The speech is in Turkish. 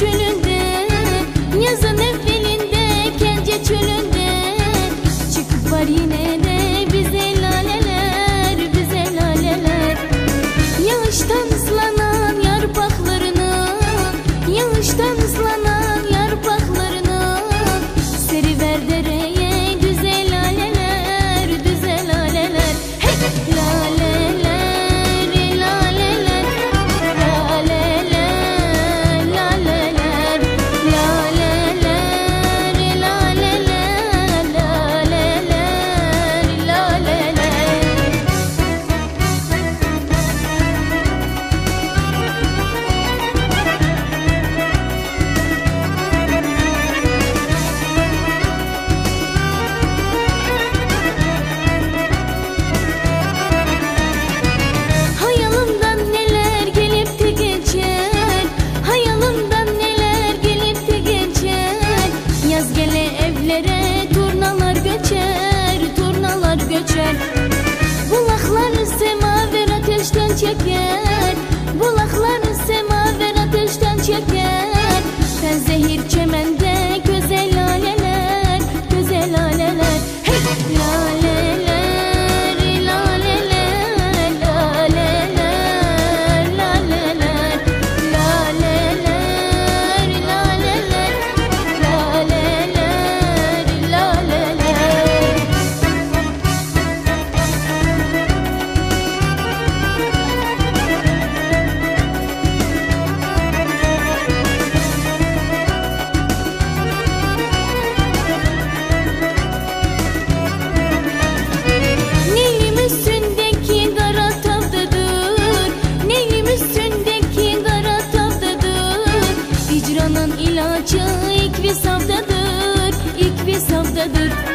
çölünde Yazın evvelinde Kence çölünde. Çıkıp var yine de bize laleler Bize laleler. Yağıştan ıslanan yarpaklarını Yağıştan ıslanan yarpaklarını ilacı ikvisabdadır, ikvisabdadır